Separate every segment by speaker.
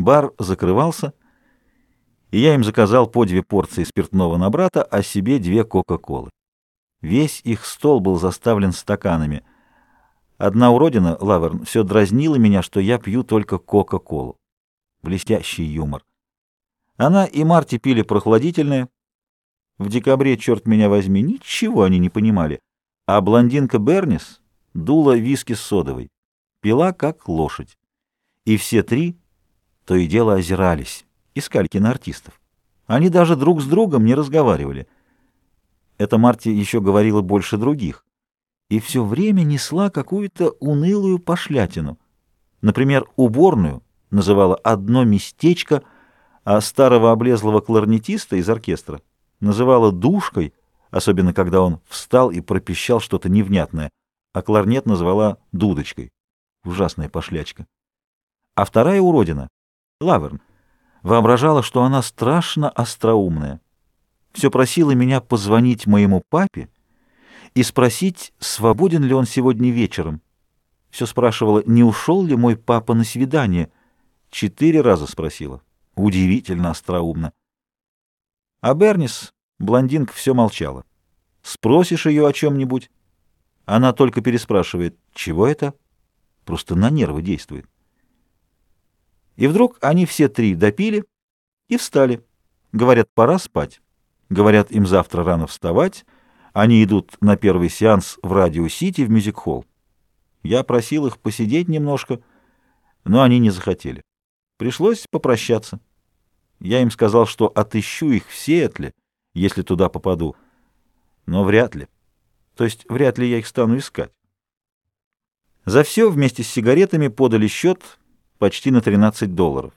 Speaker 1: Бар закрывался, и я им заказал по две порции спиртного на брата, а себе две Кока-Колы. Весь их стол был заставлен стаканами. Одна уродина, Лаверн, все дразнила меня, что я пью только Кока-Колу. Блестящий юмор. Она и Марти пили прохладительное. В декабре, черт меня возьми, ничего они не понимали. А блондинка Бернис дула виски с содовой. Пила, как лошадь. И все три то и дело озирались, искали киноартистов. Они даже друг с другом не разговаривали. Это Марти еще говорила больше других. И все время несла какую-то унылую пошлятину. Например, уборную называла «одно местечко», а старого облезлого кларнетиста из оркестра называла «душкой», особенно когда он встал и пропищал что-то невнятное, а кларнет назвала «дудочкой». Ужасная пошлячка. А вторая уродина Лаверн, воображала, что она страшно остроумная. Все просила меня позвонить моему папе и спросить, свободен ли он сегодня вечером. Все спрашивала, не ушел ли мой папа на свидание. Четыре раза спросила. Удивительно остроумно. А Бернис, блондинка, все молчала. Спросишь ее о чем-нибудь, она только переспрашивает, чего это? Просто на нервы действует. И вдруг они все три допили и встали. Говорят, пора спать. Говорят, им завтра рано вставать. Они идут на первый сеанс в Радио-Сити в Мюзик-холл. Я просил их посидеть немножко, но они не захотели. Пришлось попрощаться. Я им сказал, что отыщу их в Сиэтле, если туда попаду. Но вряд ли. То есть вряд ли я их стану искать. За все вместе с сигаретами подали счет почти на 13 долларов.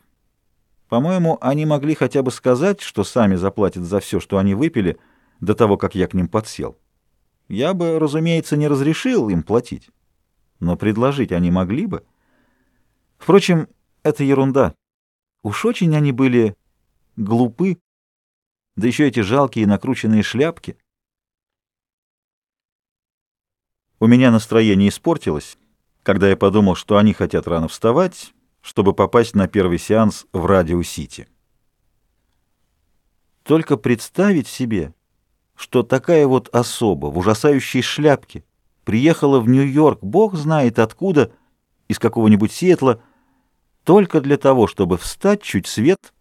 Speaker 1: По-моему, они могли хотя бы сказать, что сами заплатят за все, что они выпили, до того, как я к ним подсел. Я бы, разумеется, не разрешил им платить, но предложить они могли бы. Впрочем, это ерунда. Уж очень они были глупы, да еще эти жалкие накрученные шляпки. У меня настроение испортилось, когда я подумал, что они хотят рано вставать, чтобы попасть на первый сеанс в Радио-Сити. Только представить себе, что такая вот особа в ужасающей шляпке приехала в Нью-Йорк, бог знает откуда, из какого-нибудь Сиэтла, только для того, чтобы встать чуть свет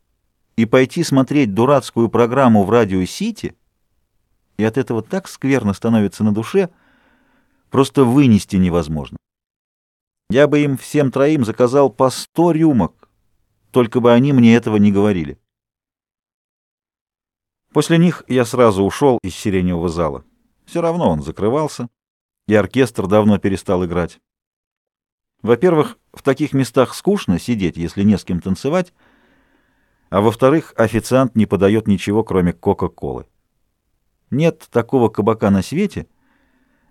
Speaker 1: и пойти смотреть дурацкую программу в Радио-Сити, и от этого так скверно становится на душе, просто вынести невозможно. Я бы им всем троим заказал по сто рюмок, только бы они мне этого не говорили. После них я сразу ушел из сиреневого зала. Все равно он закрывался, и оркестр давно перестал играть. Во-первых, в таких местах скучно сидеть, если не с кем танцевать, а во-вторых, официант не подает ничего, кроме Кока-Колы. Нет такого кабака на свете —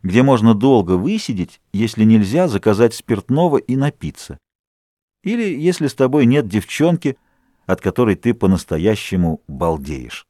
Speaker 1: где можно долго высидеть, если нельзя заказать спиртного и напиться. Или если с тобой нет девчонки, от которой ты по-настоящему балдеешь.